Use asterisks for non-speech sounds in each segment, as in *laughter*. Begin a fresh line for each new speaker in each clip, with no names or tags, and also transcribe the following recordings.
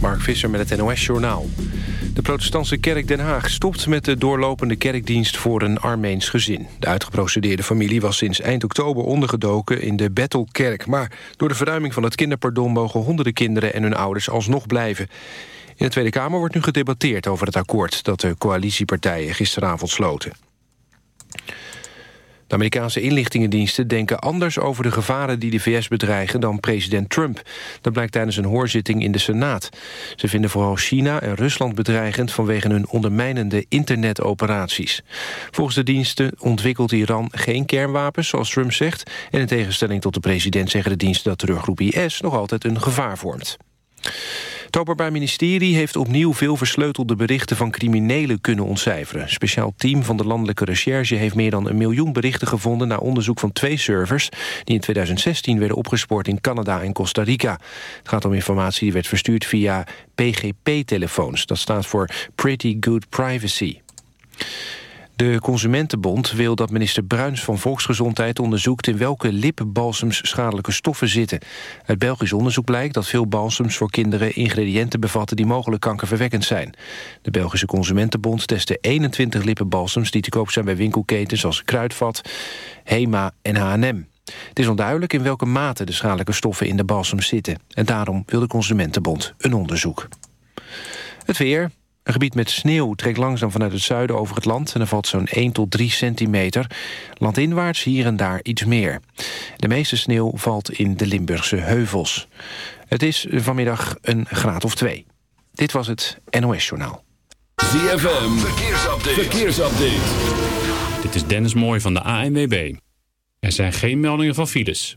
Mark Visser met het NOS-journaal. De protestantse kerk Den Haag stopt met de doorlopende kerkdienst voor een Armeens gezin. De uitgeprocedeerde familie was sinds eind oktober ondergedoken in de Bethelkerk. Maar door de verruiming van het kinderpardon mogen honderden kinderen en hun ouders alsnog blijven. In de Tweede Kamer wordt nu gedebatteerd over het akkoord dat de coalitiepartijen gisteravond sloten. De Amerikaanse inlichtingendiensten denken anders over de gevaren die de VS bedreigen dan president Trump. Dat blijkt tijdens een hoorzitting in de Senaat. Ze vinden vooral China en Rusland bedreigend vanwege hun ondermijnende internetoperaties. Volgens de diensten ontwikkelt Iran geen kernwapens, zoals Trump zegt. En in tegenstelling tot de president zeggen de diensten dat teruggroep IS nog altijd een gevaar vormt. Het Openbaar Ministerie heeft opnieuw veel versleutelde berichten van criminelen kunnen ontcijferen. Een speciaal team van de Landelijke Recherche heeft meer dan een miljoen berichten gevonden na onderzoek van twee servers die in 2016 werden opgespoord in Canada en Costa Rica. Het gaat om informatie die werd verstuurd via PGP-telefoons. Dat staat voor Pretty Good Privacy. De Consumentenbond wil dat minister Bruins van Volksgezondheid onderzoekt in welke lippenbalsems schadelijke stoffen zitten. Uit Belgisch onderzoek blijkt dat veel balsems voor kinderen ingrediënten bevatten die mogelijk kankerverwekkend zijn. De Belgische Consumentenbond testte 21 lippenbalsems die te koop zijn bij winkelketens als Kruidvat, Hema en H&M. Het is onduidelijk in welke mate de schadelijke stoffen in de balsems zitten. En daarom wil de Consumentenbond een onderzoek. Het weer, een gebied met sneeuw trekt langzaam vanuit het zuiden over het land... en er valt zo'n 1 tot 3 centimeter. Landinwaarts hier en daar iets meer. De meeste sneeuw valt in de Limburgse heuvels. Het is vanmiddag een graad of 2. Dit was het NOS Journaal.
ZFM, verkeersupdate. verkeersupdate.
Dit is Dennis Mooij van de ANWB. Er zijn geen meldingen van files.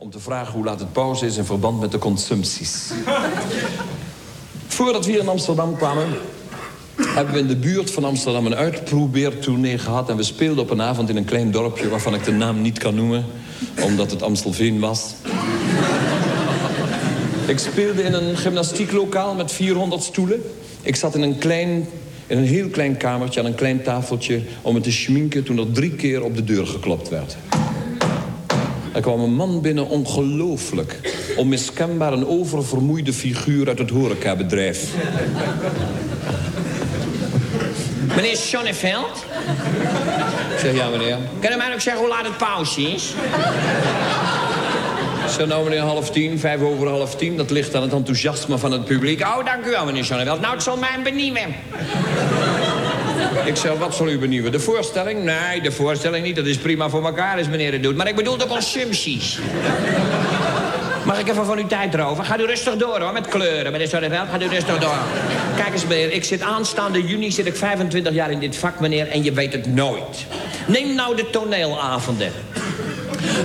Om te vragen hoe laat het pauze is in verband met de consumpties. Voordat we hier in Amsterdam kwamen, hebben we in de buurt van Amsterdam een uitprobeertournee gehad. En we speelden op een avond in een klein dorpje waarvan ik de naam niet kan noemen, omdat het Amstelveen was. ik speelde in een gymnastieklokaal met 400 stoelen. Ik zat in een klein In een heel klein kamertje aan een klein tafeltje... om het te schminken toen er drie keer op de deur geklopt werd. Er kwam een man binnen, ongelooflijk. Onmiskenbaar een oververmoeide figuur uit het horecabedrijf.
Meneer Sonneveld?
Ik zeg, ja meneer.
Kan u mij ook zeggen hoe laat het pauze is?
Ik zeg, nou meneer, half tien, vijf over half tien. Dat ligt aan het enthousiasme van het publiek.
Oh, dank u wel, meneer Sonneveld. Nou, het zal mij benieuwen.
Ik zeg, wat zal u benieuwen? De voorstelling? Nee, de voorstelling niet. Dat is prima voor elkaar als meneer het doet.
Maar ik bedoel de consumpties. Mag ik even van uw tijd erover? Gaat u rustig door, hoor, met kleuren, meneer Sonneveld. Gaat u rustig door. Kijk eens, meneer, ik zit aanstaande juni, zit ik 25 jaar in dit vak, meneer, en je weet het nooit. Neem nou de toneelavonden.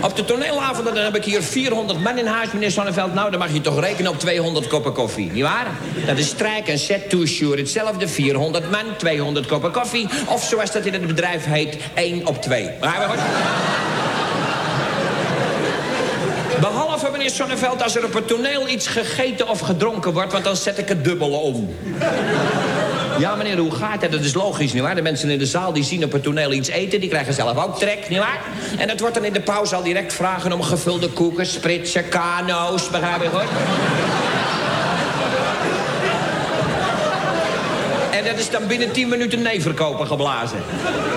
Op de toneelavonden dan heb ik hier 400 man in huis, meneer Sonneveld. Nou, dan mag je toch rekenen op 200 koppen koffie, nietwaar? Dat is strijk en set to sure. Hetzelfde, 400 man, 200 koppen koffie. Of zoals dat in het bedrijf heet, 1 op 2. Begrijp je goed? Behalve, meneer Sonneveld, als er op het toneel iets gegeten of gedronken wordt... want dan zet ik het dubbele om. Ja, meneer, hoe gaat het? Dat is logisch, nietwaar? De mensen in de zaal die zien op het toneel iets eten... die krijgen zelf ook trek, nietwaar? En dat wordt dan in de pauze al direct vragen om gevulde koeken... spritsen, kano's, begrijp je goed? En dat is dan binnen 10 minuten nee verkopen geblazen.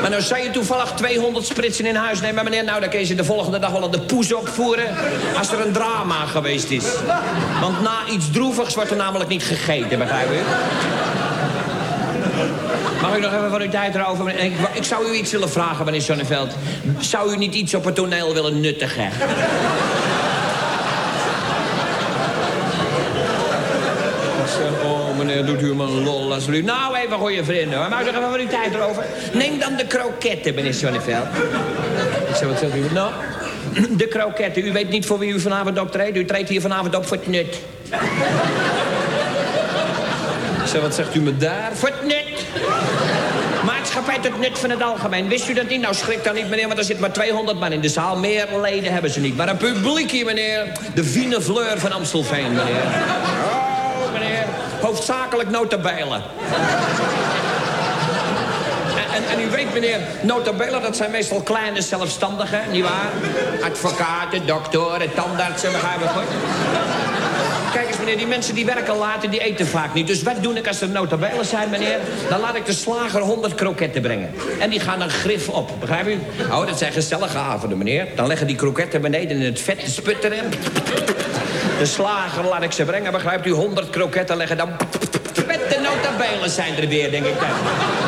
Maar nou zou je toevallig 200 spritsen in huis nemen, meneer. Nou, dan kun je ze de volgende dag wel aan de poes opvoeren... als er een drama geweest is. Want na iets droevigs wordt er namelijk niet gegeten, begrijp u? Mag ik nog even van uw tijd erover? Ik, ik zou u iets willen vragen, meneer Sonneveld. Zou u niet iets op het toneel willen nuttigen?
Oh meneer, doet u me een lol alsjeblieft.
Nou, even goede vrienden, hoor. Ik nog even van uw tijd erover? Neem dan de kroketten, meneer Sonneveld.
Ik zeg, wat zegt u?
Nou, de kroketten. U weet niet voor wie u vanavond optreedt. U treedt hier vanavond op voor het nut.
Zeg, wat zegt u me daar?
Voor het nut. Maatschappij tot nut van het algemeen. Wist u dat niet? Nou, schrik dan niet, meneer, want er zit maar 200 man in de zaal. Meer leden hebben ze niet. Maar een publiek hier, meneer. De fine fleur van Amstelveen, meneer. Oh, meneer. Hoofdzakelijk notabelen. En, en, u weet, meneer, notabelen, dat zijn meestal kleine zelfstandigen, nietwaar? Advocaten, doktoren, tandartsen, begrijp ik goed? Kijk eens, meneer, die mensen die werken laat die eten vaak niet. Dus wat doe ik als er notabelen zijn, meneer? Dan laat ik de slager 100 kroketten brengen. En die gaan een grif op, begrijp u? Oh, dat zijn gezellige avonden, meneer. Dan leggen die kroketten beneden in het vet te sputteren. De slager laat ik ze brengen, begrijpt u? 100 kroketten leggen dan... Met de notabelen zijn er weer, denk ik dan.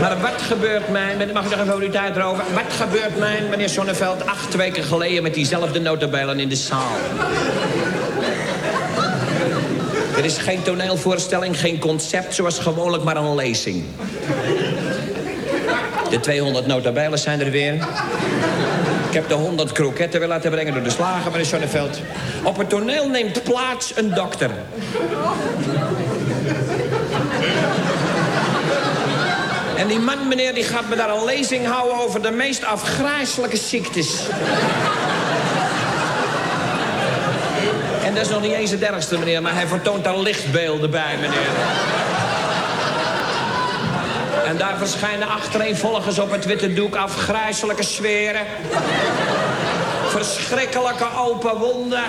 Maar wat gebeurt mij, mag ik nog even over uw tijd erover? Wat gebeurt mij, meneer Sonneveld, acht weken geleden met diezelfde notabelen in de zaal? Er is geen toneelvoorstelling, geen concept, zoals gewoonlijk maar een lezing. De 200 notabelen zijn er weer. Ik heb de 100 kroketten weer laten brengen door de slager, meneer Sonneveld. Op het toneel neemt plaats een dokter. En die man, meneer, die gaat me daar een lezing houden over de meest afgrijzelijke ziektes. En dat is nog niet eens het ergste, meneer, maar hij vertoont daar lichtbeelden bij, meneer. En daar verschijnen achtereenvolgens op het witte doek afgrijzelijke sferen. Verschrikkelijke open wonden.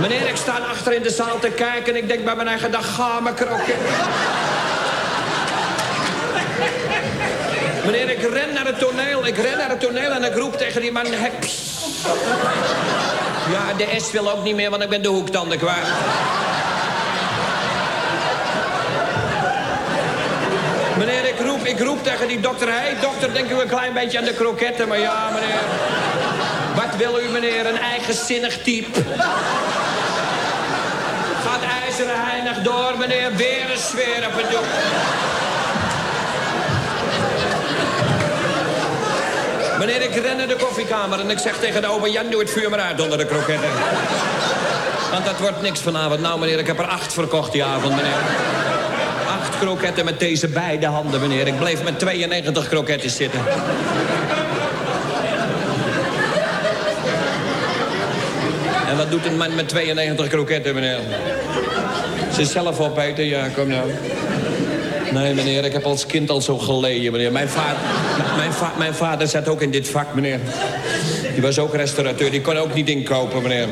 Meneer, ik sta achter in de zaal te kijken en ik denk bij mijn eigen dag, ga me kroket. Meneer, ik ren naar het toneel, ik ren naar het toneel en ik roep tegen die man... Ja, de S wil ook niet meer, want ik ben de hoektanden kwijt. Meneer, ik roep, ik roep tegen die dokter... Hé, hey, dokter, denk u een klein beetje aan de kroketten? Maar ja, meneer... Wat wil u, meneer? Een eigenzinnig type. Gaat ijzeren heinig door, meneer. Weer een sfeer op het doek. Meneer, ik ren naar de koffiekamer en ik zeg tegen de opa Jan... doe het vuur maar uit onder de kroketten. Want dat wordt niks vanavond. Nou, meneer, ik heb er acht verkocht die avond, meneer. Acht kroketten met deze beide handen, meneer. Ik bleef met 92 kroketten zitten. En wat doet een man met 92 kroketten, meneer? Ze zelf opeten? Ja, kom nou. Nee, meneer, ik heb als kind al zo geleden, meneer. Mijn, vader, mijn, va mijn vader zat ook in dit vak, meneer. Die was ook restaurateur, die kon ook niet inkopen, meneer.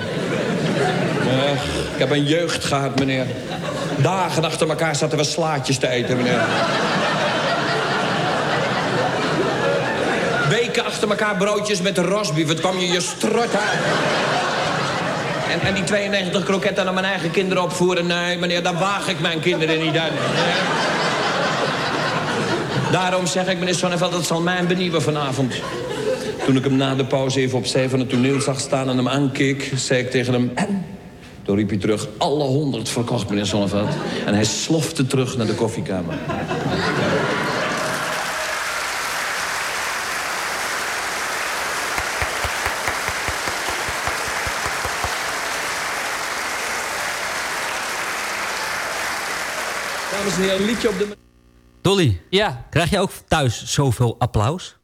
Ik heb een jeugd gehad, meneer. Dagen achter elkaar zaten we slaatjes te eten, meneer. Weken achter elkaar broodjes met rosbief. Het kwam je je strot uit. En, en die 92 kroketten aan mijn eigen kinderen opvoeren. Nee, meneer, daar waag ik mijn kinderen niet aan. Daarom zeg ik, meneer Sonneveld, dat zal mij benieuwen vanavond. Toen ik hem na de pauze even opzij van het toneel zag staan en hem aankeek... zei ik tegen hem... "En?" Toen riep hij terug, alle honderd verkocht, meneer Sonneveld. En hij slofte terug naar de koffiekamer. Dames en heren, liedje op de...
Dolly,
Ja,
krijg je ook thuis zoveel applaus?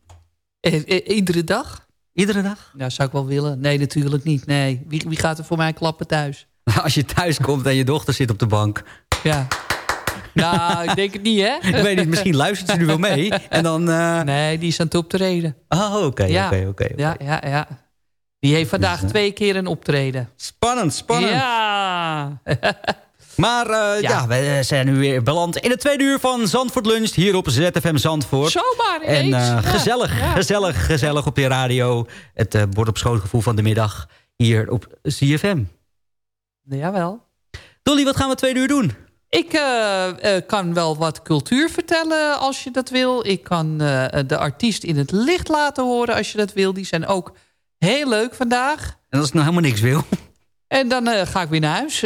eh, eh, iedere dag?
Iedere dag?
Nou, zou ik wel willen. Nee, natuurlijk niet. Nee. Wie, wie gaat er voor mij klappen thuis? *laughs*
Als je thuis komt en je dochter zit op de bank.
Ja. nou, ik denk het niet, hè? *laughs*
Ik weet niet, misschien luistert ze nu wel mee. En dan... eh,
Nee, die is aan het optreden.
Oh, oké,
Ja.
oké, oké.
Ja, ja, ja. Die heeft vandaag twee keer een optreden.
Spannend, spannend.
Ja. *laughs*
Maar eh, ja.
Ja.
we zijn nu weer beland in het tweede uur van Zandvoort Lunch. Hier op ZFM Zandvoort.
Zomaar
En
ineens.
eh,
Ja.
gezellig,
Ja.
gezellig, gezellig op de radio. Het eh bord op schoot gevoel van de middag hier op ZFM.
Jawel.
Dolly, wat gaan we tweede uur doen?
Ik eh, eh, kan wel wat cultuur vertellen als je dat wil. Ik kan eh, de artiest in het licht laten horen als je dat wil. Die zijn ook heel leuk vandaag.
En als ik nou helemaal niks wil.
En dan eh, ga ik weer naar huis. *laughs*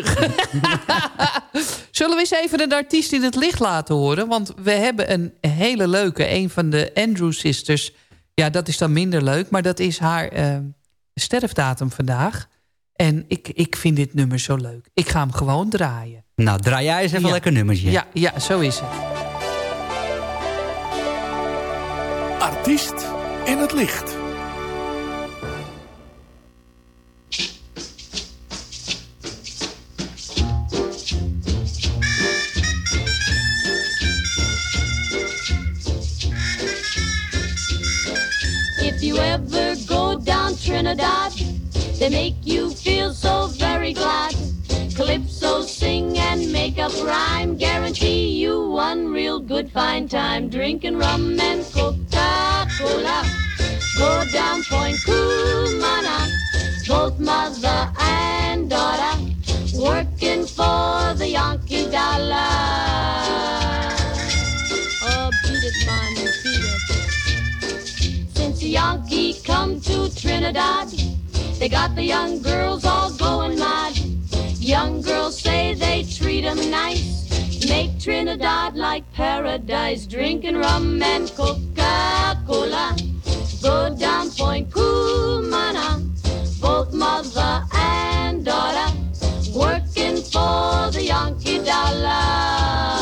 Zullen we eens even een artiest in het licht laten horen? Want we hebben een hele leuke, een van de Andrew Sisters. Ja, dat is dan minder leuk, maar dat is haar eh, sterfdatum vandaag. En ik, ik vind dit nummer zo leuk. Ik ga hem gewoon draaien.
Nou, draai jij eens even
Ja.
een lekker nummertje.
Ja, ja, zo is het.
Artiest in het licht.
If you ever go down Trinidad, they make you feel so very glad. Calypso sing and make up rhyme, guarantee you one real good fine time. Drinking rum and Coca-Cola, go down Point Cumana, both mother and daughter, working for the Yankee dollar. Oh, beat it, man, beat it. The Yankee come to Trinidad, they got the young girls all going mad. Young girls say they treat 'em nice, make Trinidad like paradise, drinking rum and Coca-Cola. Go down Point Cumana, both mother and daughter, working for the Yankee dollar.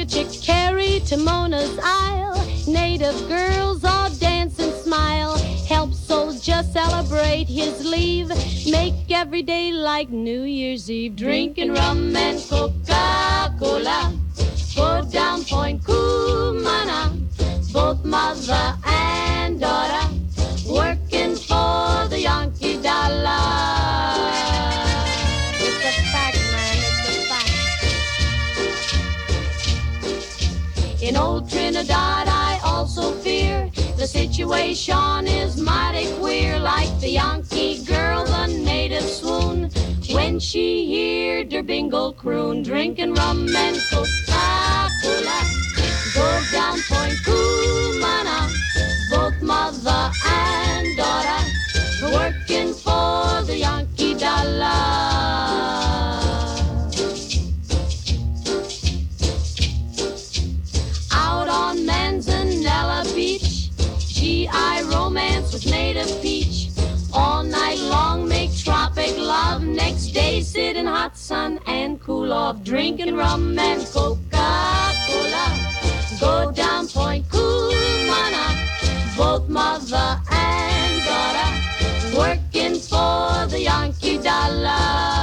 From Chickachickarry to Mona's Isle, native girls all dance and smile. Help soldier celebrate his leave. Make every day like New Year's Eve. Drinking rum and Coca-Cola. Go down Point Cumana. Both mother and daughter working for the Yankee dollar. In old Trinidad, I also fear the situation is mighty queer. Like the Yankee girl, the native swoon when she heard her bingle croon, drinking rum and Coca-Cola. Go down Point Cumana, both mother and daughter, working for the Yankee dollar. A peach. All night long make tropic love. Next day sit in hot sun and cool off. Drinking rum and Coca-Cola. Go down Point Kumana.
Both
mother and daughter working for the Yankee dollar.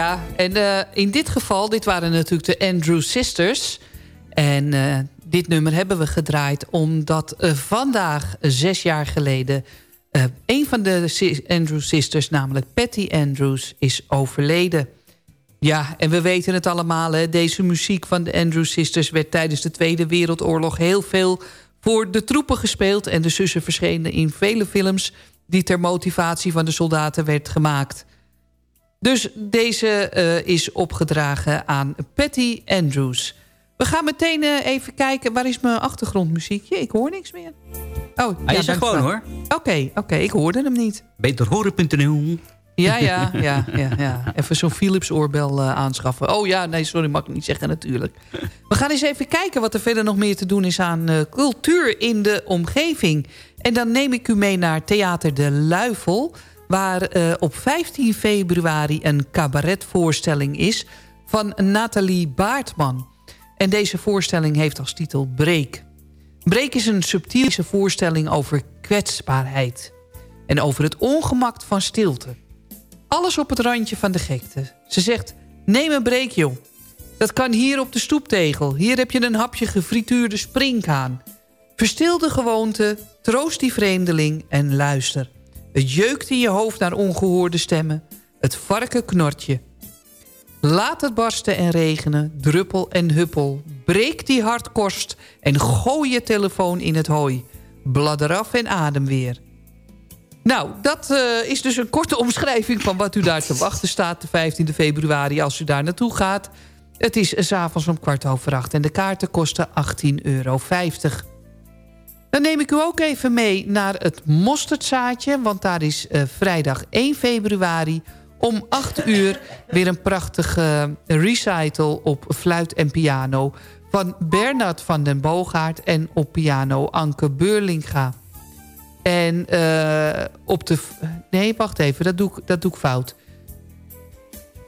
Ja. En eh, in dit geval, dit waren natuurlijk de Andrew Sisters. En eh, dit nummer hebben we gedraaid omdat eh, vandaag, zes jaar geleden... een van de Andrew Sisters, namelijk Patty Andrews, is overleden. Ja, en we weten het allemaal. Hè? Deze muziek van de Andrew Sisters werd tijdens de Tweede Wereldoorlog heel veel voor de troepen gespeeld. En de zussen verschenen in vele films die ter motivatie van de soldaten werd gemaakt. Dus deze eh, is opgedragen aan Patty Andrews. We gaan meteen eh, even kijken. Waar is mijn achtergrondmuziekje? Ik hoor niks meer. Oh,
Hij is er gewoon, hoor.
Oké, oké, ik hoorde hem niet.
Beterhoren.nl
Ja, ja, ja, ja, ja. Even zo'n Philips oorbel eh, aanschaffen. Oh ja, nee, sorry, mag ik niet zeggen natuurlijk. We gaan eens even kijken wat er verder nog meer te doen is aan cultuur in de omgeving. En dan neem ik u mee naar Theater de Luifel... waar eh, op 15 februari een cabaretvoorstelling is van Nathalie Baartman. En deze voorstelling heeft als titel Breek. Breek is een subtiele voorstelling over kwetsbaarheid. En over het ongemak van stilte. Alles op het randje van de gekte. Ze zegt, neem een breek joh. Dat kan hier op de stoeptegel. Hier heb je een hapje gefrituurde springhaan. Verstil de gewoonte, troost die vreemdeling en luister. Het jeukt in je hoofd naar ongehoorde stemmen. Het varken knort je. Laat het barsten en regenen, druppel en huppel. Breek die hardkorst en gooi je telefoon in het hooi. Bladder af en adem weer. Nou, dat eh, is dus een korte *laughs* omschrijving van wat u daar te wachten staat... de 15 februari als u daar naartoe gaat. Het is eh, 's avonds om kwart over acht en de kaarten kosten 18,50 euro. Dan neem ik u ook even mee naar het mosterdzaadje... want daar is eh, vrijdag 1 februari om 8 uur... weer een prachtige recital op fluit en piano... van Bernard van den Boogaard en op piano Anke Beurlinga... En eh, op de... Nee, wacht even, dat doe, ik, dat doe ik fout.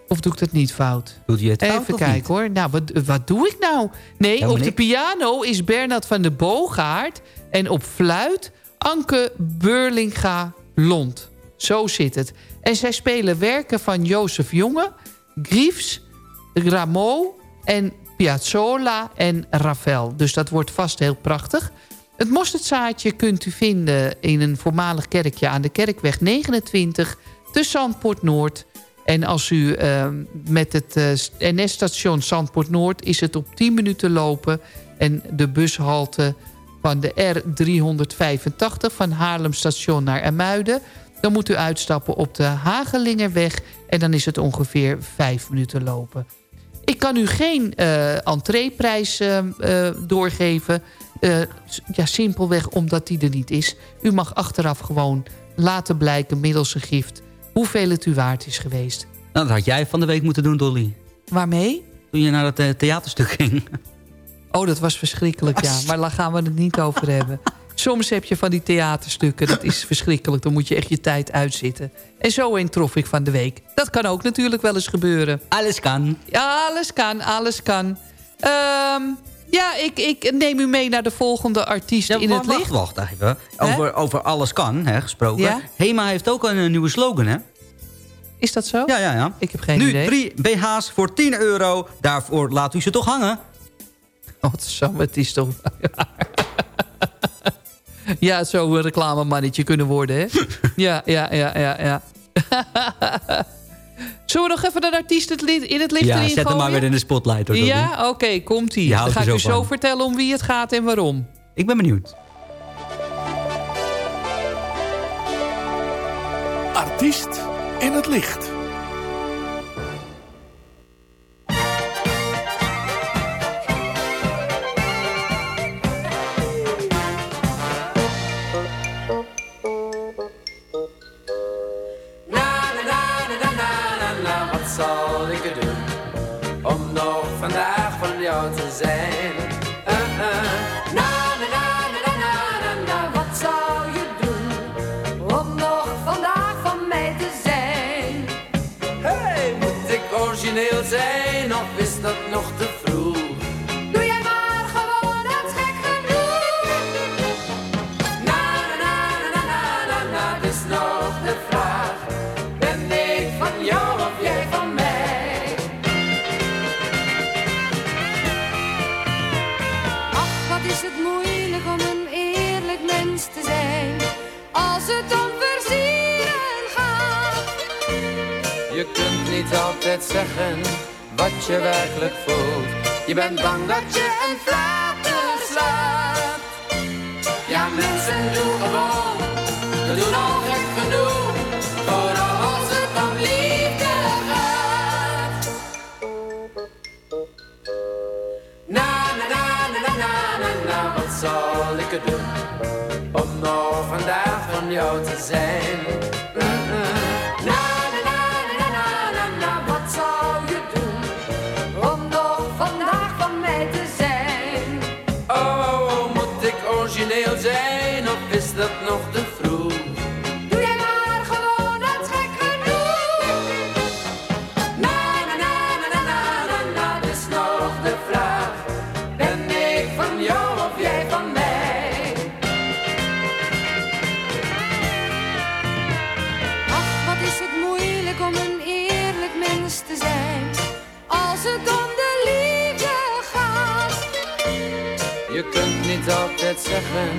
Of doe ik dat niet fout?
Doe je het
Even kijken
niet?
hoor. Nou, wat, wat doe ik nou? Nee, op de piano is Bernard van de Boogaard. En op fluit Anke Beurlinga Lond. Zo zit het. En zij spelen werken van Jozef Jonge, Griefs, Rameau en Piazzolla en Ravel. Dus dat wordt vast heel prachtig. Het mosterdzaadje kunt u vinden in een voormalig kerkje aan de Kerkweg 29 te Zandpoort Noord. En als u eh, met het eh, NS-station Zandpoort Noord is het op 10 minuten lopen. En de bushalte van de R385 van Haarlem station naar Ermuiden. Dan moet u uitstappen op de Hagelingerweg en dan is het ongeveer 5 minuten lopen. Ik kan u geen eh entreeprijs eh, eh, doorgeven. Eh, ja, simpelweg omdat die er niet is. U mag achteraf gewoon laten blijken middels een gift... hoeveel het u waard is geweest.
Nou, dat had jij van de week moeten doen, Dolly.
Waarmee?
Toen je naar het theaterstuk ging. *laughs*
Oh, dat was verschrikkelijk, ja. Maar daar gaan we het niet over hebben. Soms heb je van die theaterstukken, dat is verschrikkelijk. Dan moet je echt je tijd uitzitten. En zo een trof ik van de week. Dat kan ook natuurlijk wel eens gebeuren.
Alles kan.
Ja, alles kan, alles kan. Ehm, ja, ik, ik neem u mee naar de volgende artiest in het licht.
Wacht, wacht even. Over, over alles kan, hè, gesproken.
Ja?
Hema heeft ook een, eh, nieuwe slogan, hè?
Is dat zo?
Ja, ja, ja.
Ik heb geen
nu
idee.
drie BH's voor 10 euro. Daarvoor laat u ze toch hangen.
Oh, zo, het is toch... ja, een reclamemannetje kunnen worden, hè? ja, ja, ja, ja, ja. Zullen we nog even een artiest het in het licht
ja,
erin
zet hem maar weer in de spotlight. Hoor.
Ja, oké, komt-ie.
Je
Dan ga
er
ik u
zo
zo
van.
vertellen om wie het gaat en waarom.
Ik ben benieuwd.
Artiest in het licht.
dat nog te vroeg? Doe jij maar gewoon dat is gek genoeg. Na na na na na na na, dat is nog de vraag. Ben ik van jou of jij van mij?
Ach, wat is het moeilijk om een eerlijk mens te zijn, als het om versieren gaat.
Je kunt niet altijd zeggen wat je werkelijk voelt. Je bent bang dat je een flater slaat. Ja, mensen doen gewoon, we doen al gek genoeg. Vooral als het om liefde gaat. Na, na, na, na, na, na, na, na, wat zal ik er doen? Om nog vandaag van jou te zijn. Niet altijd zeggen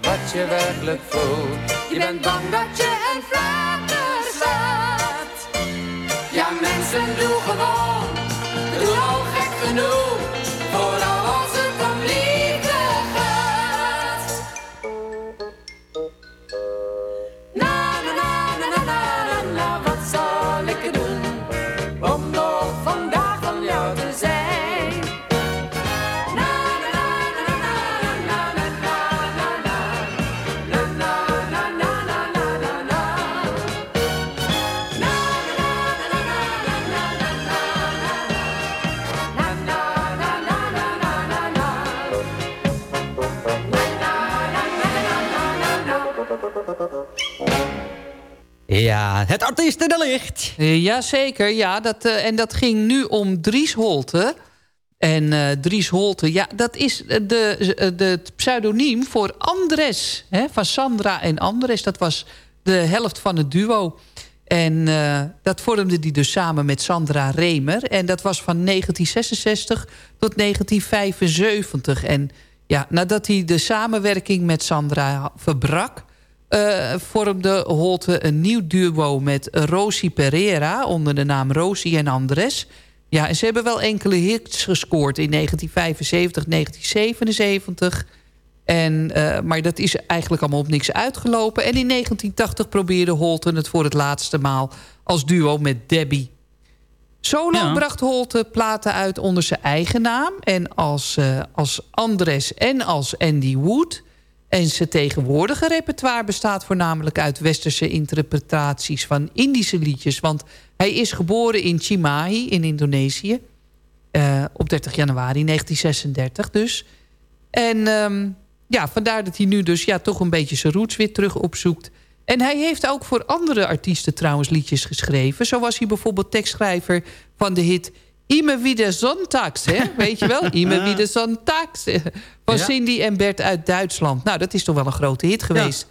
wat je werkelijk voelt. Je bent bang dat je een flater slaat. Ja, mensen doen gewoon, we doen al gek genoeg.
Ja, het artiest in de licht.
Jazeker, ja. Dat, eh, en dat ging nu om Dries Holte. En eh, Dries Holte, ja, dat is de, de, de pseudoniem voor Andres. Hè, van Sandra en Andres. Dat was de helft van het duo. En eh, dat vormde die dus samen met Sandra Remer. En dat was van 1966 tot 1975. En ja, nadat hij de samenwerking met Sandra verbrak... eh, vormde Holte een nieuw duo met Rosie Pereira... onder de naam Rosie en Andres. Ja, en ze hebben wel enkele hits gescoord in 1975, 1977... En, eh, maar dat is eigenlijk allemaal op niks uitgelopen. En in 1980 probeerde Holten het voor het laatste maal als duo met Debbie. Solo
Ja.
bracht Holte platen uit onder zijn eigen naam... en als, eh, als Andres en als Andy Wood. En zijn tegenwoordige repertoire bestaat voornamelijk uit westerse interpretaties van Indische liedjes. Want hij is geboren in Cimahi in Indonesië. eh, op 30 januari 1936 dus. En ehm, ja, vandaar dat hij nu dus ja, toch een beetje zijn roots weer terug opzoekt. En hij heeft ook voor andere artiesten trouwens liedjes geschreven. Zo was hij bijvoorbeeld tekstschrijver van de hit... Ime wieder Sonntags, hè? *laughs* weet je wel? Ime wieder Sonntags. eh, Van
Ja.
Cindy en Bert uit Duitsland. Nou, dat is toch wel een grote hit geweest.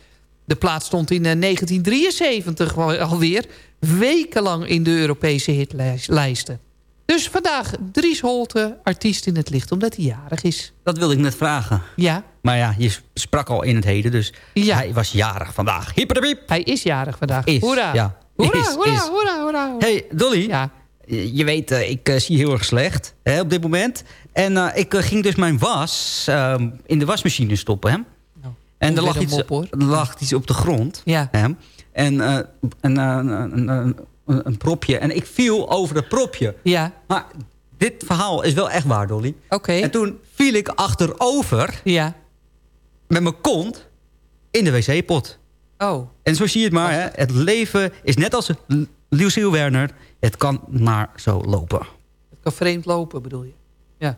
De plaat stond in eh, 1973 al- alweer... wekenlang in de Europese hitlijsten. Dus vandaag Dries Holte, artiest in het licht, omdat hij jarig is.
Dat wilde ik net vragen.
Ja.
Maar ja, je sprak al in het heden, dus hij was jarig vandaag. Hipperdemiep.
Hij is jarig vandaag.
Is,
Hoera.
ja.
Hoera,
Is,
hoera,
is.
hoera, hoera.
Hey, Dolly.
Ja.
Je je weet, eh, ik eh, zie heel erg slecht hè, op dit moment. En eh, ik eh, ging dus mijn was ehm, in de wasmachine stoppen. Hè? en er lag, iets,
mop,
er lag iets op de grond.
Ja.
Hè? En eh, een, eh, een, een, een, een propje. En ik viel over dat propje.
Ja.
Maar dit verhaal is wel echt waar, Dolly.
Oké.
En toen viel ik achterover.
Ja.
Met mijn kont in de wc-pot.
Oh.
En zo zie je het maar. Hè? Het leven is net als Lucille Werner. Het kan maar zo lopen.
Het kan vreemd lopen, bedoel je? Ja.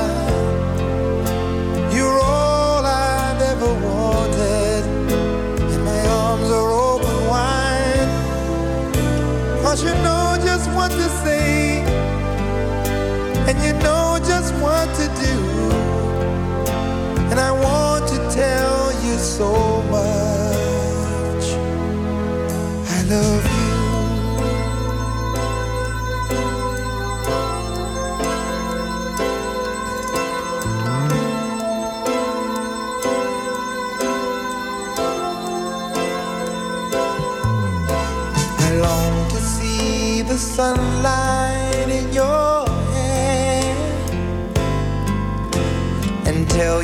What to do. And I want to tell you so much. I love you. I long to see the sunlight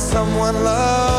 someone love.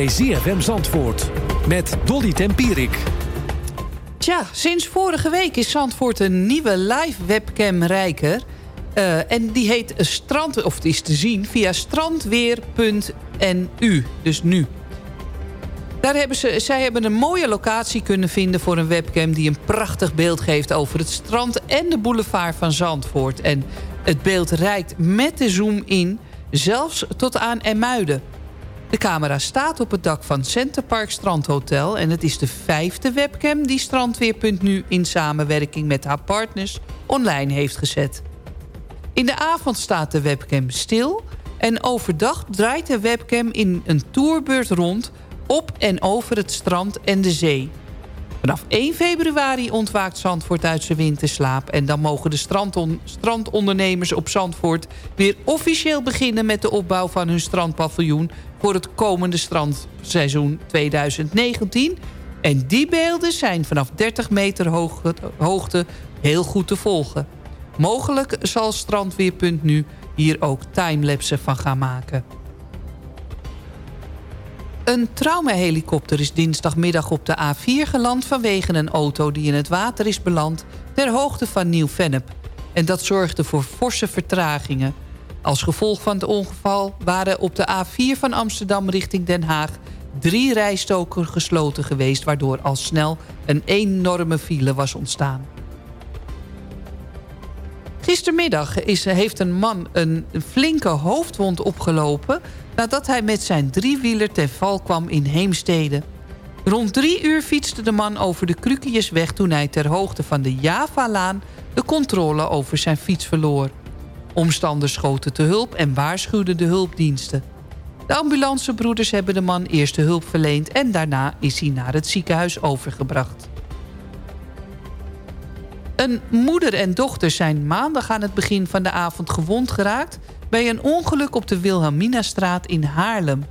Bij ZFM Zandvoort met Dolly Tempierik.
Tja, sinds vorige week is Zandvoort een nieuwe live webcam rijker. Eh, en die heet Strand, of die is te zien via strandweer.nu. Dus nu. Daar hebben ze, zij hebben een mooie locatie kunnen vinden voor een webcam... die een prachtig beeld geeft over het strand en de boulevard van Zandvoort. En het beeld reikt met de zoom in, zelfs tot aan Emuiden. De camera staat op het dak van Centerpark Strandhotel... en het is de vijfde webcam die Strandweer.nu in samenwerking met haar partners online heeft gezet. In de avond staat de webcam stil... en overdag draait de webcam in een tourbeurt rond... op en over het strand en de zee. Vanaf 1 februari ontwaakt Zandvoort uit zijn winterslaap... en dan mogen de strandon strandondernemers op Zandvoort... weer officieel beginnen met de opbouw van hun strandpaviljoen... voor het komende strandseizoen 2019. En die beelden zijn vanaf 30 meter hoogte heel goed te volgen. Mogelijk zal Strandweer.nu hier ook timelapsen van gaan maken. Een traumahelikopter is dinsdagmiddag op de A4 geland... vanwege een auto die in het water is beland... ter hoogte van Nieuw-Vennep. En dat zorgde voor forse vertragingen. Als gevolg van het ongeval waren op de A4 van Amsterdam richting Den Haag... drie rijstoken gesloten geweest... waardoor al snel een enorme file was ontstaan. Gistermiddag is, heeft een man een flinke hoofdwond opgelopen... nadat hij met zijn driewieler ten val kwam in Heemstede. Rond drie uur fietste de man over de Krukiusweg... toen hij ter hoogte van de Javalaan de controle over zijn fiets verloor. Omstanders schoten te hulp en waarschuwden de hulpdiensten. De ambulancebroeders hebben de man eerst de hulp verleend... en daarna is hij naar het ziekenhuis overgebracht. Een moeder en dochter zijn maandag aan het begin van de avond gewond geraakt... bij een ongeluk op de Wilhelminastraat in Haarlem.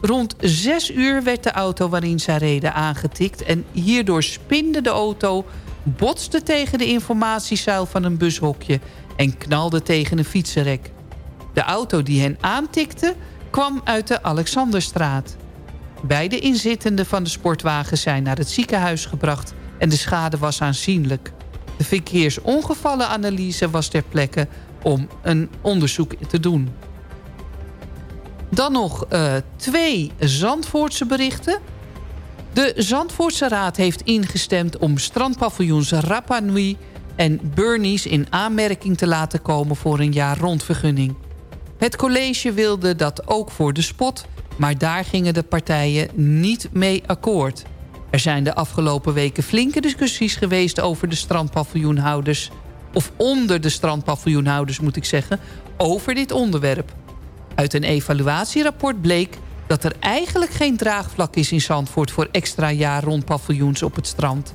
Rond 6 uur werd de auto waarin zij reden aangetikt... en hierdoor spinde de auto, botste tegen de informatiezuil van een bushokje... en knalde tegen een fietsenrek. De auto die hen aantikte kwam uit de Alexanderstraat. Beide inzittenden van de sportwagen zijn naar het ziekenhuis gebracht... en de schade was aanzienlijk. De verkeersongevallenanalyse was ter plekke om een onderzoek te doen. Dan nog uh, twee Zandvoortse berichten. De Zandvoortse Raad heeft ingestemd om strandpaviljoens Rapa Nui en Burnies in aanmerking te laten komen voor een jaar rondvergunning. Het college wilde dat ook voor de spot, maar daar gingen de partijen niet mee akkoord. Er zijn de afgelopen weken flinke discussies geweest over de strandpaviljoenhouders... of onder de strandpaviljoenhouders moet ik zeggen, over dit onderwerp. Uit een evaluatierapport bleek dat er eigenlijk geen draagvlak is in Zandvoort... voor extra jaar rond paviljoens op het strand.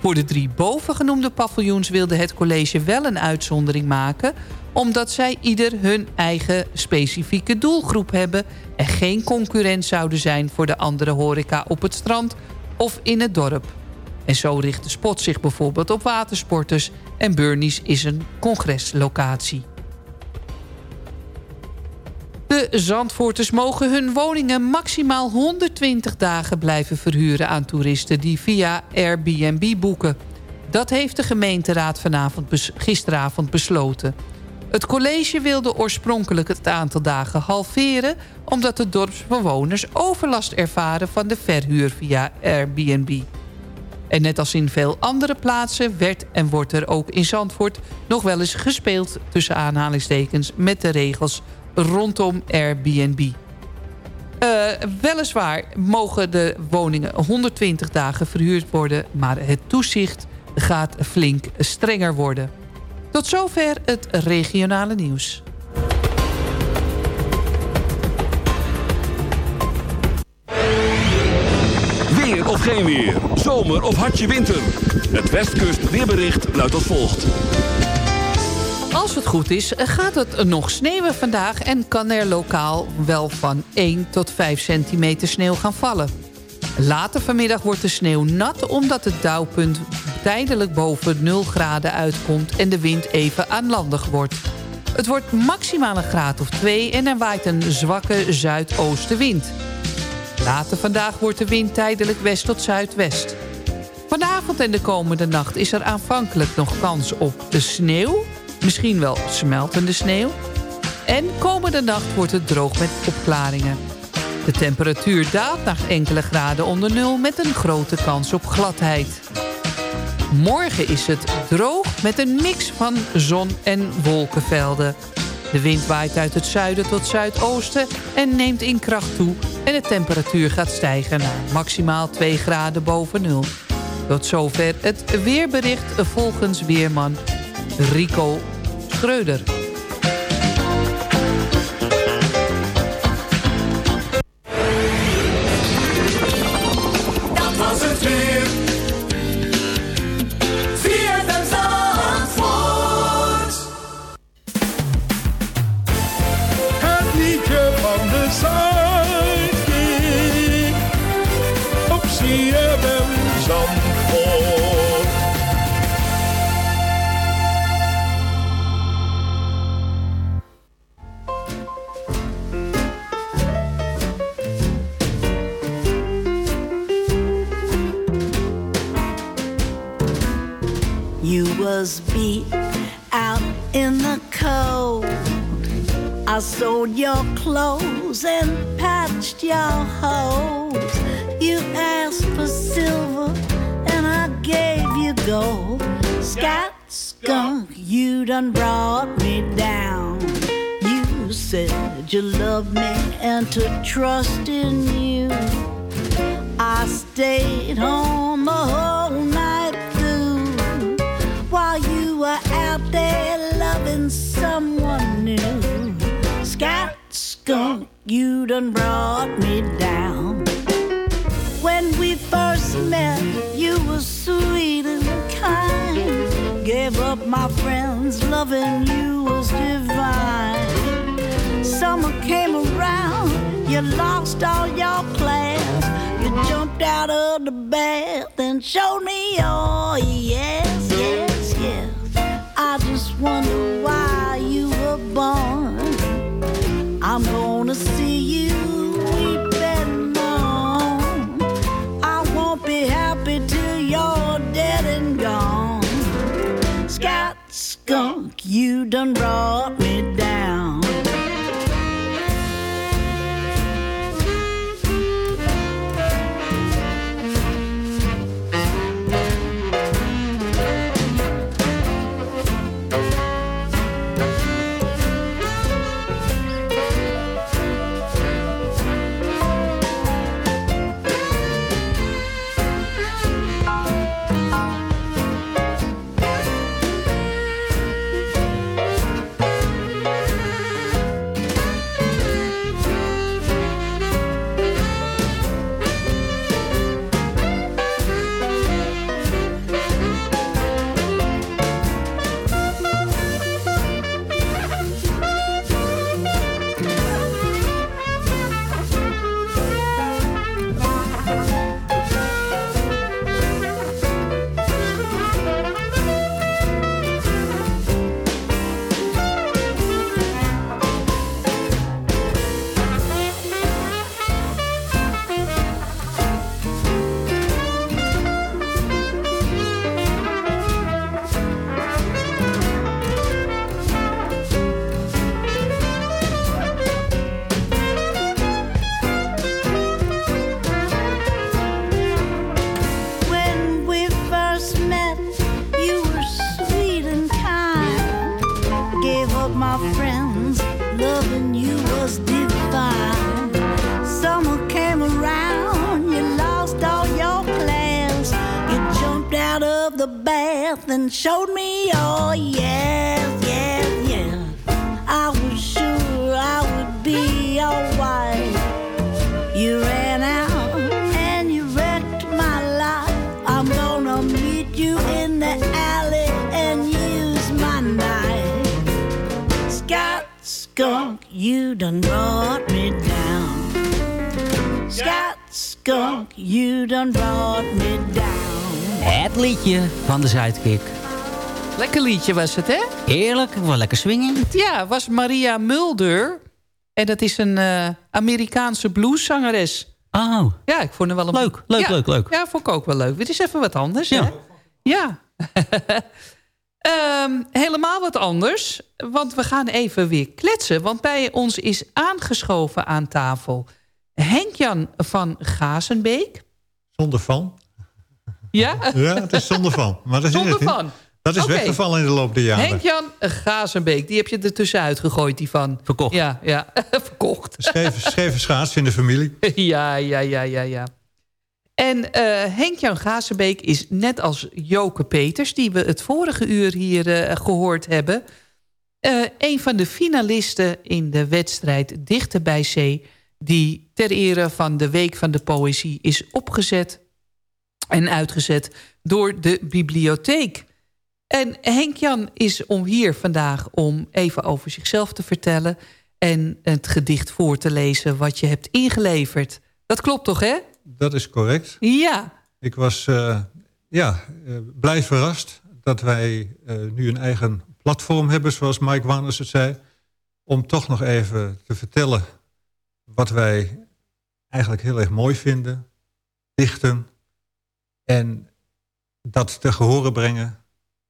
Voor de drie bovengenoemde paviljoens wilde het college wel een uitzondering maken... omdat zij ieder hun eigen specifieke doelgroep hebben... en geen concurrent zouden zijn voor de andere horeca op het strand of in het dorp. En zo richt de spot zich bijvoorbeeld op watersporters... en Burnies is een congreslocatie. De Zandvoorters mogen hun woningen maximaal 120 dagen blijven verhuren aan toeristen... die via Airbnb boeken. Dat heeft de gemeenteraad vanavond gisteravond besloten. Het college wilde oorspronkelijk het aantal dagen halveren... omdat de dorpsbewoners overlast ervaren van de verhuur via Airbnb. En net als in veel andere plaatsen werd en wordt er ook in Zandvoort... nog wel eens gespeeld tussen aanhalingstekens met de regels rondom Airbnb. Uh, weliswaar mogen de woningen 120 dagen verhuurd worden... maar het toezicht gaat flink strenger worden. Tot zover het regionale nieuws.
Weer of geen weer, zomer of hartje winter. Het Westkust weerbericht luidt als volgt.
Als het goed is, gaat het nog sneeuwen vandaag... en kan er lokaal wel van 1 tot 5 centimeter sneeuw gaan vallen. Later vanmiddag wordt de sneeuw nat... omdat het dauwpunt tijdelijk boven 0 graden uitkomt... en de wind even aanlandig wordt. Het wordt maximaal een graad of 2 en er waait een zwakke zuidoostenwind. Later vandaag wordt de wind tijdelijk west tot zuidwest. Vanavond en de komende nacht is er aanvankelijk nog kans op de sneeuw... misschien wel smeltende sneeuw... en komende nacht wordt het droog met opklaringen. De temperatuur daalt naar enkele graden onder nul... met een grote kans op gladheid. Morgen is het droog met een mix van zon- en wolkenvelden. De wind waait uit het zuiden tot zuidoosten en neemt in kracht toe... en de temperatuur gaat stijgen naar maximaal 2 graden boven nul. Tot zover het weerbericht volgens weerman Rico Schreuder.
Was
beat out in the cold. I sold your clothes and patched your holes. You asked for silver and I gave you gold. Scat skunk, you done brought me down. You said you loved me and to trust in you. I stayed home the whole night loving someone new. Scat skunk, you done brought me down. When we first met, you were sweet and kind. Gave up my friends, loving you was divine. Summer came around, you lost all your plans. You jumped out of the bath and showed me yes. I just wonder why you were born. I'm gonna see you weeping moan. I won't be happy till you're dead and gone. Scat skunk, you done brought me down.
Liedje
was het, hè?
Heerlijk, wel lekker swingen.
Ja, was Maria Mulder. En dat is een eh, Amerikaanse blueszangeres.
Oh.
Ja, ik vond hem wel een...
Leuk, leuk,
ja,
leuk, leuk.
Ja, vond ik ook wel leuk. Dit is even wat anders,
Ja.
hè? Ja. *laughs* Ehm, helemaal wat anders. Want we gaan even weer kletsen. Want bij ons is aangeschoven aan tafel... Henk-Jan van Gazenbeek.
Zonder van.
Ja?
Ja, het is zonder van. Maar dat is
Zonder
het niet.
van.
Dat is weggevallen in de loop der jaren.
Henk-Jan Gazenbeek, die heb je er tussenuit gegooid, die van.
Verkocht.
Ja, ja. *laughs* verkocht.
Scheve, scheve schaats in de familie. *laughs*
ja, ja, ja, ja, ja. En eh Henk-Jan Gazenbeek is net als Joke Peters... die we het vorige uur hier eh, gehoord hebben... eh, een van de finalisten in de wedstrijd Dichter bij Zee... die ter ere van de Week van de Poëzie is opgezet en uitgezet door de bibliotheek. En Henk-Jan is om hier vandaag om even over zichzelf te vertellen... en het gedicht voor te lezen wat je hebt ingeleverd. Dat klopt toch, hè?
Dat is correct.
Ja.
Ik was eh, ja, eh, blij verrast dat wij eh, nu een eigen platform hebben, zoals Mike Warners het zei. Om toch nog even te vertellen wat wij eigenlijk heel erg mooi vinden. Dichten. En dat te gehoren brengen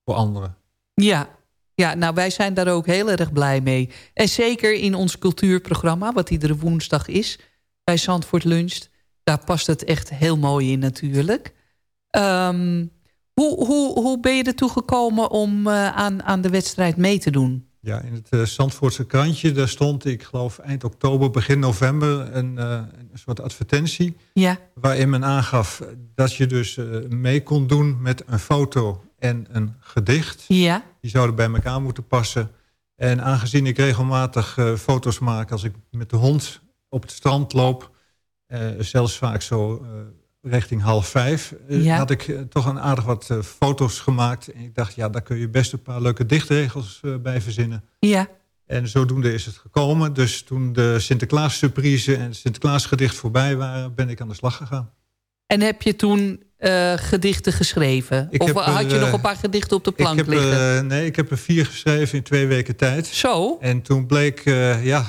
voor anderen.
Ja. ja, nou wij zijn daar ook heel erg blij mee. En zeker in ons cultuurprogramma, wat iedere woensdag is... bij Zandvoort Luncht, daar past het echt heel mooi in natuurlijk. Ehm, hoe, hoe, hoe ben je ertoe gekomen om eh, aan, aan de wedstrijd mee te doen?
Ja, in het eh, Zandvoortse krantje, daar stond, ik geloof eind oktober, begin november, een, eh, een soort advertentie.
Ja.
Waarin men aangaf dat je dus mee kon doen met een foto en een gedicht.
Ja.
Die zouden bij elkaar moeten passen. En aangezien ik regelmatig eh, foto's maak als ik met de hond op het strand loop... eh, zelfs vaak zo eh, richting half vijf...
Ja.
had ik toch een aardig wat foto's gemaakt. En ik dacht, ja, daar kun je best een paar leuke dichtregels bij verzinnen.
Ja.
En zodoende is het gekomen. Dus toen de Sinterklaas surprise en het Sinterklaas gedicht voorbij waren... ben ik aan de slag gegaan.
En heb je toen eh, gedichten geschreven?
Ik
of
heb
had je nog
eh,
een paar gedichten op de
Ik
plank
heb,
liggen?
eh, nee, ik heb er vier geschreven in twee weken tijd.
Zo?
En toen bleek, ja,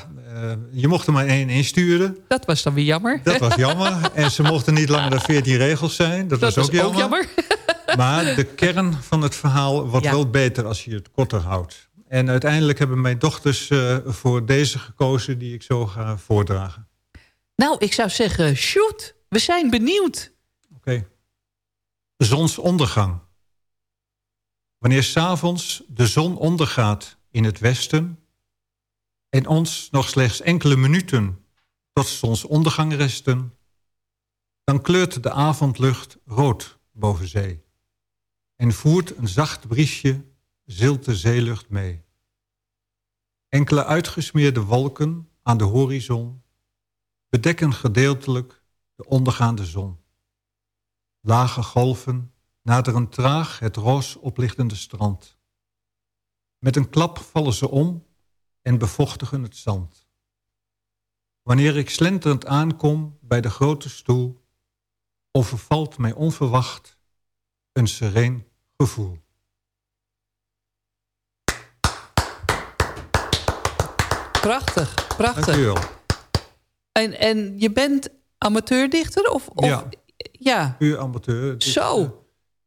je mocht er maar één insturen.
Dat was dan weer jammer.
Dat was jammer. *laughs* en ze mochten niet langer dan 14 regels zijn. Dat,
Dat
was ook
was
jammer.
ook jammer. *laughs*
maar de kern van het verhaal wordt
Ja.
wel beter als je het korter houdt. En uiteindelijk hebben mijn dochters voor deze gekozen die ik zo ga voordragen.
Nou, ik zou zeggen, shoot. We zijn benieuwd.
Oké. Zonsondergang. Wanneer s'avonds de zon ondergaat in het westen... en ons nog slechts enkele minuten tot zonsondergang resten... dan kleurt de avondlucht rood boven zee... en voert een zacht briesje zilte zeelucht mee. Enkele uitgesmeerde wolken aan de horizon... bedekken gedeeltelijk de ondergaande zon. Lage golven naderen traag het roos oplichtende strand. Met een klap vallen ze om en bevochtigen het zand. Wanneer ik slenterend aankom bij de grote stoel, overvalt mij onverwacht een sereen gevoel.
Prachtig, prachtig. En, en je bent amateurdichter? Of, of,
Ja.
Ja.
Puur amateur.
Zo.
eh,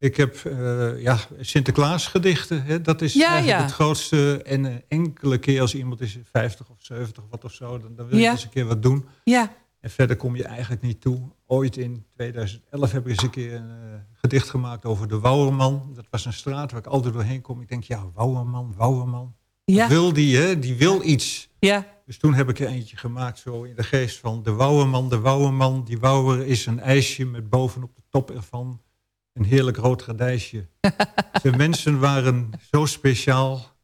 ik heb eh, ja, Sinterklaas gedichten. Hè, dat is
Ja,
eigenlijk
ja.
het grootste. En eh, enkele keer als iemand is 50 of 70 of wat of zo... dan, dan wil
Ja.
je eens een keer wat doen.
Ja.
En verder kom je eigenlijk niet toe. Ooit in 2011 heb ik eens een keer een gedicht gemaakt over de Wouwerman. Dat was een straat waar ik altijd doorheen kom. Ik denk, ja, Wouwerman, Wouwerman.
Ja.
Wil die, hè? Die wil iets.
Ja.
Dus toen heb ik er eentje gemaakt zo in de geest van... de Wouwerman, de Wouwerman. Die Wouwer is een ijsje met bovenop de top ervan... een heerlijk rood radijsje. *laughs* de mensen waren zo speciaal...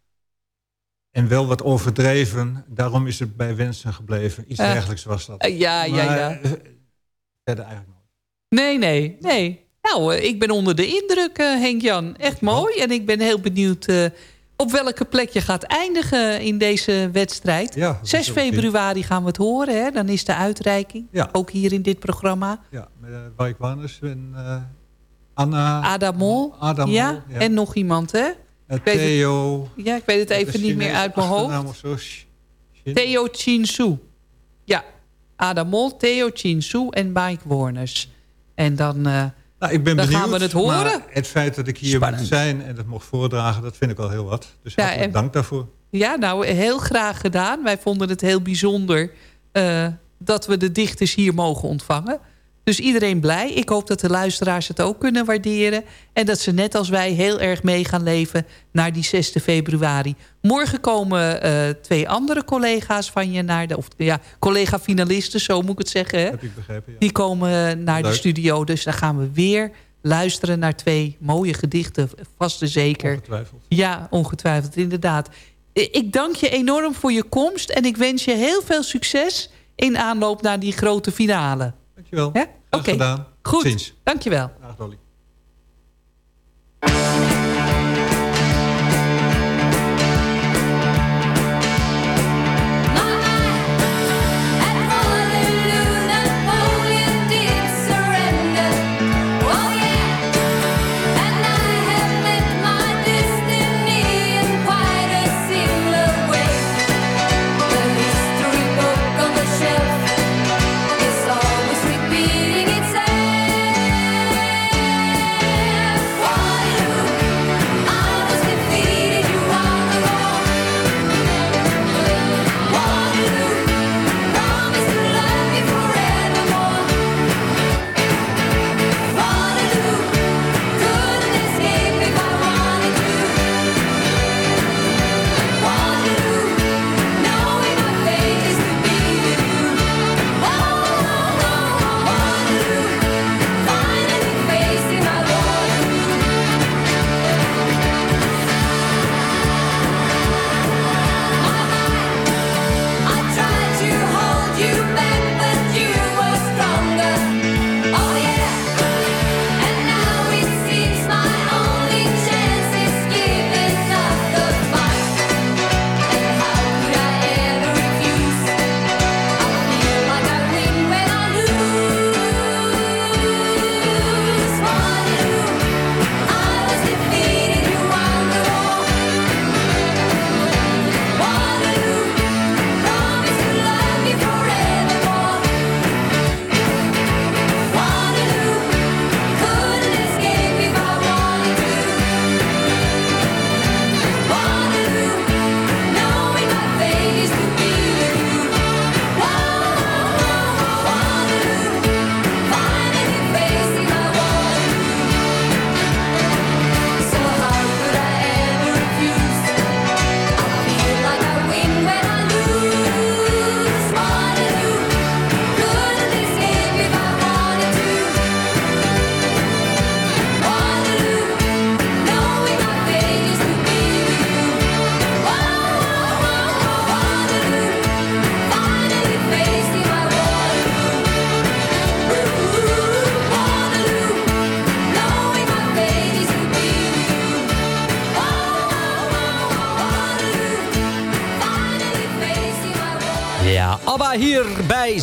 en wel wat overdreven. Daarom is het bij wensen gebleven. Iets
Eh,
dergelijks was dat.
eh, ja, ja,
Maar,
ja.
eh, verder eigenlijk nooit.
Nee, nee, nee. Nou, ik ben onder de indruk, Henk-Jan. Echt mooi. En ik ben heel benieuwd op welke plek je gaat eindigen in deze wedstrijd.
Ja, dat
6
is ook in.
februari gaan we het horen, hè? Dan is de uitreiking.
Ja.
Ook hier in dit programma.
Ja, met uh, Wijk Warners en eh, Anna...
Adamol.
Adamol,
ja?
ja.
en nog iemand, hè?
eh,
het-
Theo...
Ja, ik weet het even niet meer uit mijn hoofd.
Zo. Sh- Shin.
Theo Chinsu. Ja, Adamol, Theo Chinsu en Mike Warners. En dan, eh,
Nou, ik ben
dan
benieuwd,
gaan we het
maar
horen.
het feit dat ik hier
Spannend.
moet zijn en het mocht voordragen... dat vind ik al heel wat. Dus
Ja,
hartelijk
en-
dank daarvoor.
Ja, nou, heel graag gedaan. Wij vonden het heel bijzonder eh, dat we de dichters hier mogen ontvangen. Dus iedereen blij. Ik hoop dat de luisteraars het ook kunnen waarderen. En dat ze net als wij heel erg mee gaan leven naar die 6 februari. Morgen komen eh, twee andere collega's van je naar de... Of ja, collega-finalisten, zo moet ik het zeggen. Hè?
Heb ik begrepen, ja.
Die komen eh, naar de studio. Dus dan gaan we weer luisteren naar twee mooie gedichten. Vast en zeker.
Ongetwijfeld.
Ja, ongetwijfeld, inderdaad. I- Ik dank je enorm voor je komst. En ik wens je heel veel succes in aanloop naar die grote finale.
Dankjewel.
Ja? Oké,
gedaan.
goed.
Ziens.
Dankjewel.
Graag Dolly.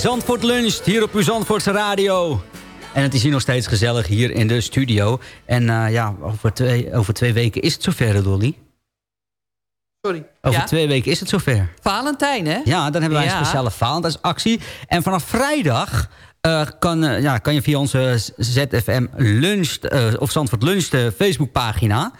Zandvoort Lunch, hier op uw Zandvoortse radio. En het is hier nog steeds gezellig hier in de studio. En eh, ja, over twee, over twee weken is het zover, Dolly.
Sorry.
Over
Ja?
twee weken is het zover.
Valentijn, hè?
Ja, dan hebben wij
Ja.
een speciale Valentijnsactie. En vanaf vrijdag eh, kan, eh, ja, kan je via onze ZFM Lunch... of Zandvoort Lunch Facebookpagina...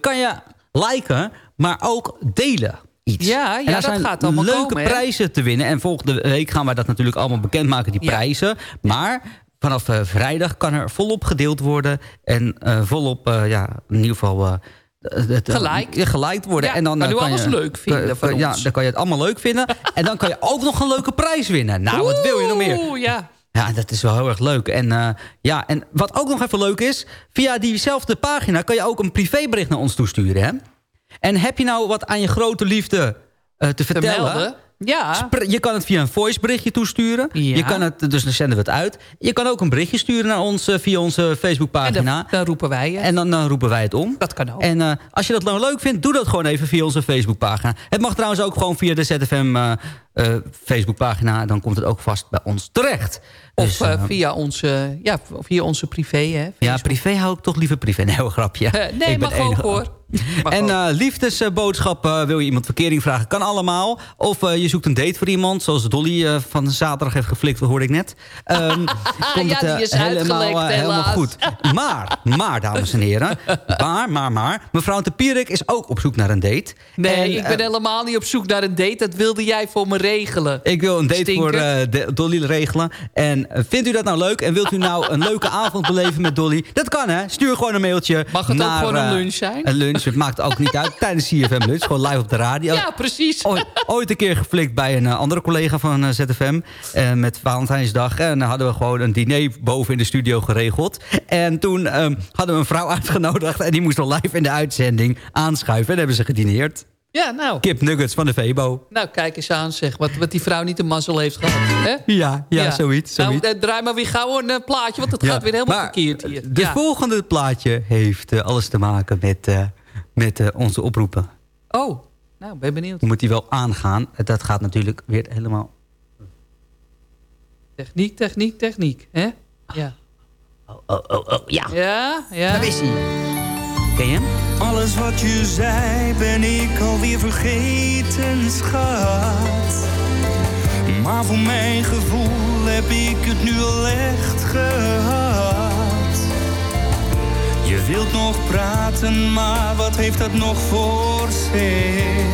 kan je liken, maar ook delen. Iets.
Ja,
en
ja,
daar
dat
zijn
gaat allemaal
leuke
komen,
prijzen te winnen. En volgende week gaan wij dat natuurlijk allemaal bekendmaken, die
Ja.
prijzen. Maar vanaf eh, vrijdag kan er volop gedeeld worden. En eh, volop, eh, ja, in ieder geval... het,
Geliked.
geliked worden.
Ja,
en dan
kan
kan
alles
je,
leuk vinden van
ja,
ons.
dan kan je het allemaal leuk vinden. *laughs* en dan kan je ook nog een leuke prijs winnen. Nou, wat wil je nog meer?
Ja.
Ja, dat is wel heel erg leuk. En, ja, en wat ook nog even leuk is... via diezelfde pagina kan je ook een privébericht naar ons toesturen. Hè? En heb je nou wat aan je grote liefde eh, te vertellen...
Ja.
Je kan het via een voiceberichtje toesturen.
Ja.
Je kan het, dus dan zenden we het uit. Je kan ook een berichtje sturen naar ons eh, via onze Facebookpagina.
En dan, roepen wij je.
En dan roepen wij het om.
Dat kan ook.
En eh, als je dat nou leuk vindt, doe dat gewoon even via onze Facebookpagina. Het mag trouwens ook gewoon via de ZFM eh, Facebookpagina. Dan komt het ook vast bij ons terecht.
Of
Dus,
via, onze, ja, via onze privé, hè?
ja, privé hou ik toch liever privé. Nee, hoor, grapje.
Nee,
Ik ben
mag ook hoor. *laughs*
En
ook.
eh liefdesboodschap, eh, wil je iemand verkering vragen, kan allemaal. Of eh, je zoekt een date voor iemand, zoals Dolly van zaterdag heeft geflikt, hoorde ik net. *laughs* Komt
Ja,
het
die is
helemaal,
uitgelekt,
helemaal goed. *laughs* Maar, maar, dames en heren. Maar, maar, maar. Mevrouw de Pierik is ook op zoek naar een date.
Nee,
En,
ik ben helemaal niet op zoek naar een date. Dat wilde jij voor me regelen.
ik wil een date
Stinker.
voor Dolly regelen. En vindt u dat nou leuk? En wilt u nou een leuke avond beleven met Dolly? Dat kan hè. Stuur gewoon een mailtje.
Mag het ook gewoon een lunch zijn?
Een lunch. Het maakt ook niet uit. *laughs* Tijdens CFM lunch. Gewoon live op de radio.
Ja, precies.
Ooit, ooit een keer geflikt bij een eh, andere collega van eh, ZFM. eh, met Valentijnsdag. En dan hadden we gewoon een diner boven in de studio geregeld. En toen ehm, hadden we een vrouw *laughs* uitgenodigd. En die moest dan live in de uitzending aanschuiven. En hebben ze gedineerd.
Ja, nou.
Kip nuggets van de Vebo.
Nou, kijk eens aan zeg. Wat, wat die vrouw niet de mazzel heeft gehad. Hè?
Ja, ja, zoiets.
Nou,
zoiets.
eh, draai maar weer gauw een plaatje. Want het
Ja,
gaat weer helemaal
maar
verkeerd hier.
De
Ja.
volgende plaatje heeft alles te maken met, met eh, onze oproepen.
Oh, nou, ben benieuwd.
Je moet die wel aangaan. Dat gaat natuurlijk weer helemaal...
Techniek, techniek, techniek. Hè? Ja.
Oh, oh, oh, oh, ja.
Ja, ja.
Daar is hij. Ken je hem?
Alles wat je zei ben ik alweer vergeten, schat. Maar voor mijn gevoel heb ik het nu al echt gehad. Je wilt nog praten, maar wat heeft dat nog voor zin?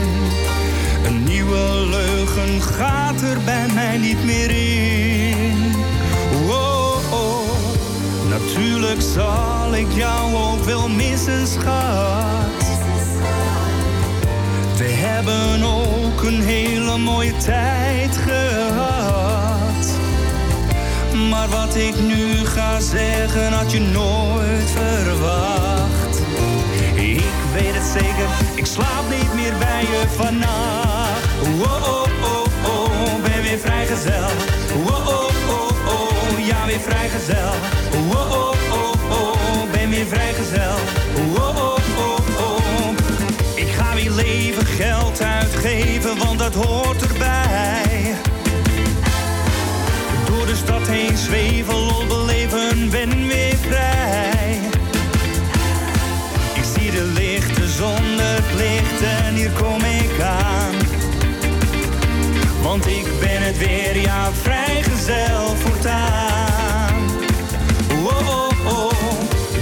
Een nieuwe leugen gaat er bij mij niet meer in. Oh, oh. Natuurlijk zal ik jou ook wel missen, schat. We hebben ook een hele mooie tijd gehad. Maar wat ik nu ga zeggen had je nooit verwacht. Ik weet het zeker, ik slaap niet meer bij je vannacht. Oh, oh, oh, oh, ben weer vrijgezel. Oh, oh, oh, oh, ja, weer vrijgezel. Oh, oh, oh, oh, ben weer vrijgezel. Oh, oh, oh, oh. Ik ga weer leven, geld uitgeven, want dat hoort erbij. De stad heen zweven, lol beleven, ben weer vrij. Ik zie de lichten zonder het licht en hier kom ik aan. Want ik ben het weer, ja, vrijgezel voortaan. Oh, oh, oh,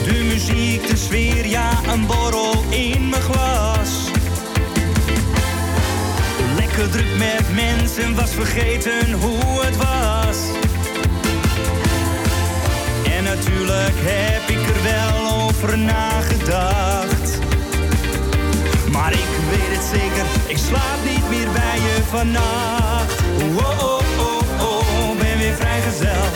de muziek, de sfeer, ja, een borrel in mijn glas. Lekker druk met mensen, was vergeten hoe het was. Natuurlijk heb ik er wel over nagedacht. Maar ik weet het zeker, ik slaap niet meer bij je vannacht. Oh, oh, oh, oh, ben weer vrijgezel.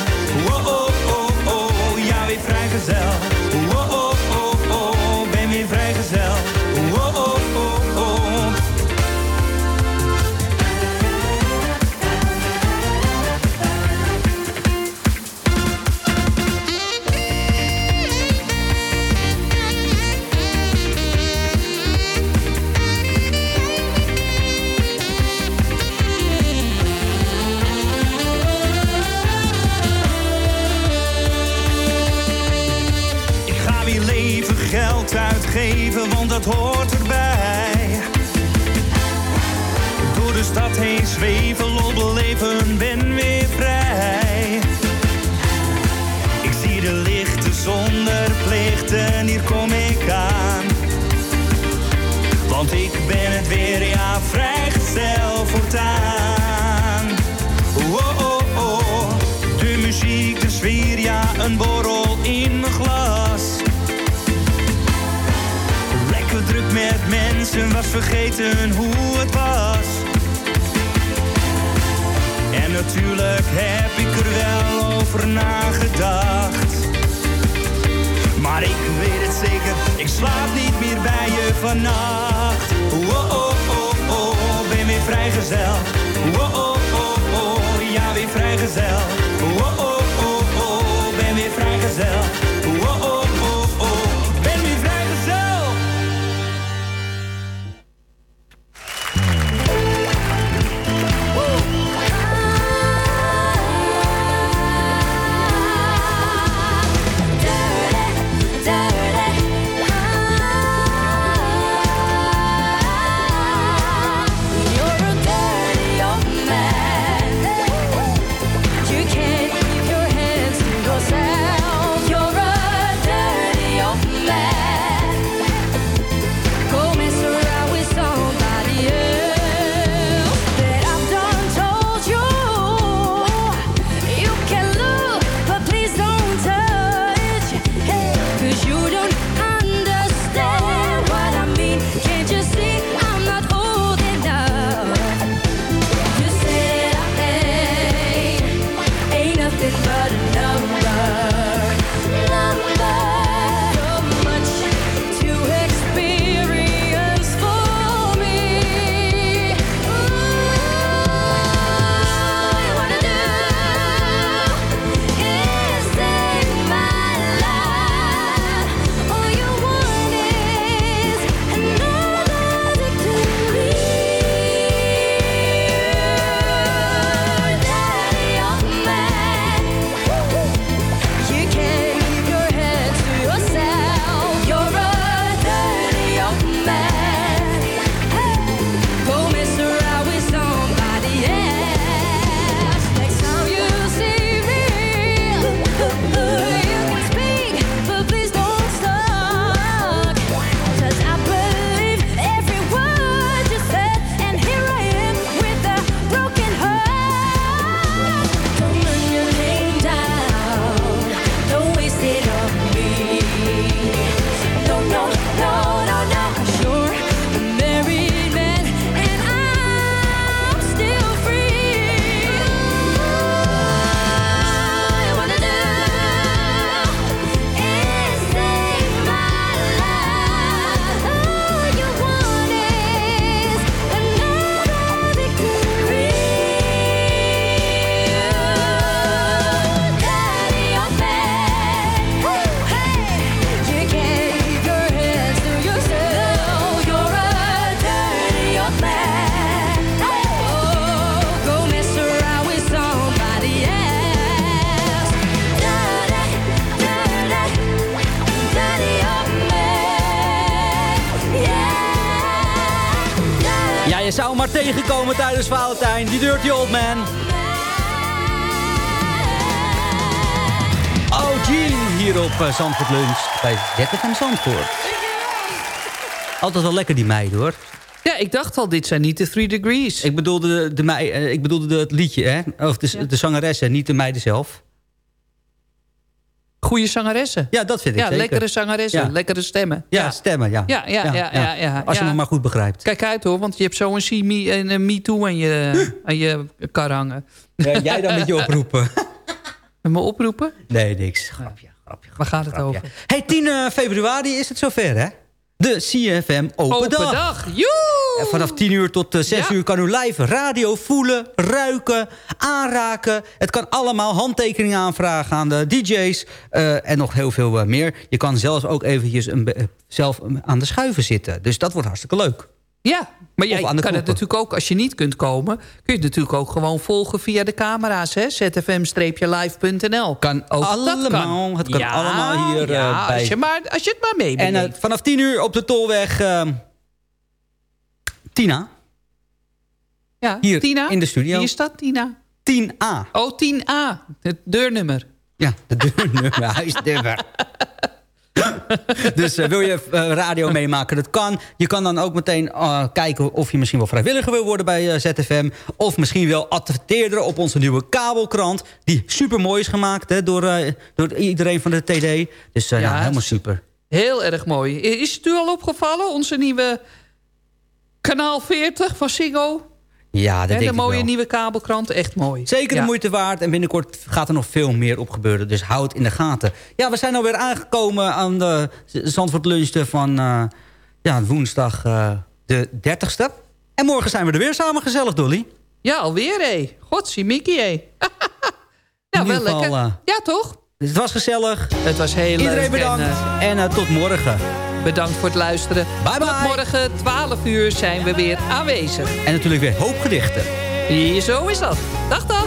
Valentijn. Die Dirty Old Man. Oh, Gene, hier op uh, Zandvoort Lunch. Bij ZFM Zandvoort. Altijd wel lekker die meiden, hoor.
Ja, ik dacht al, dit zijn niet de Three Degrees.
Ik bedoelde, de, de mei, eh, ik bedoelde de, het liedje, hè? Of de, de zangeressen, niet de meiden zelf.
Goede zangeressen.
Ja, dat vind ik
Ja,
zeker.
lekkere zangeressen,
Ja.
lekkere stemmen.
Ja, stemmen, ja.
Ja, ja, ja, ja,
Als je me maar goed begrijpt.
Kijk uit hoor, want je hebt zo een See Me en een Me Too aan je, aan je kar hangen.
Jij dan met je *laughs* oproepen.
Met me oproepen?
Nee, niks. Grapje, grapje.
Waar gaat het over?
Hey, 10 eh, februari is het zover, hè? De CFM Open,
Open
Dag.
dag!
En vanaf 10 uur tot eh, 6
Ja.
uur kan u live radio voelen, ruiken, aanraken. Het kan allemaal handtekeningen aanvragen aan de DJ's eh, en nog heel veel eh, meer. Je kan zelfs ook eventjes een, eh, zelf aan de schuiven zitten. Dus dat wordt hartstikke leuk.
Ja, maar jij kan het natuurlijk ook, als je niet kunt komen... kun je het natuurlijk ook gewoon volgen via de camera's, hè? zfm-live.nl.
Kan
ook
allemaal.
kan.
Het kan
Ja,
allemaal hier eh,
ja,
bij.
Als je, maar, als je het maar mee
En eh, vanaf 10 uur op de Tolweg... eh, Tina.
ja,
hier
Tina?
in de studio.
Wie is dat, Tina?
10A.
Oh, 10A. Het deurnummer.
Ja, de deurnummer, huisnummer. *laughs* *laughs* dus eh, wil je eh, radio meemaken, dat kan. Je kan dan ook meteen eh, kijken of je misschien wel vrijwilliger wil worden bij ZFM. Of misschien wel adverteerder op onze nieuwe kabelkrant. Die super mooi is gemaakt hè, door, door iedereen van de TD. Dus
Ja,
helemaal super.
Heel erg mooi. Is het u al opgevallen, onze nieuwe kanaal 40 van Sigo?
Ja, dat
Hè,
denk
de mooie
wel.
nieuwe kabelkrant, echt mooi.
Zeker de
Ja.
moeite waard. En binnenkort gaat er nog veel meer op gebeuren. Dus houd in de gaten. Ja, we zijn alweer aangekomen aan de Zandvoort Lunch van eh, ja, woensdag eh, de 30ste. En morgen zijn we er weer samen gezellig, Dolly.
Ja, alweer hé. Godsie Mickey hé. *laughs* nou,
In
wel lekker.
eh,
ja, toch?
Het was gezellig.
Het was heel leuk.
Iedereen bedankt.
En,
En, tot morgen.
Bedankt voor het luisteren.
Bye bye.
Tot morgen 12 uur zijn we weer aanwezig.
En natuurlijk weer hoop gedichten.
Hier, zo is dat. Dag, dag.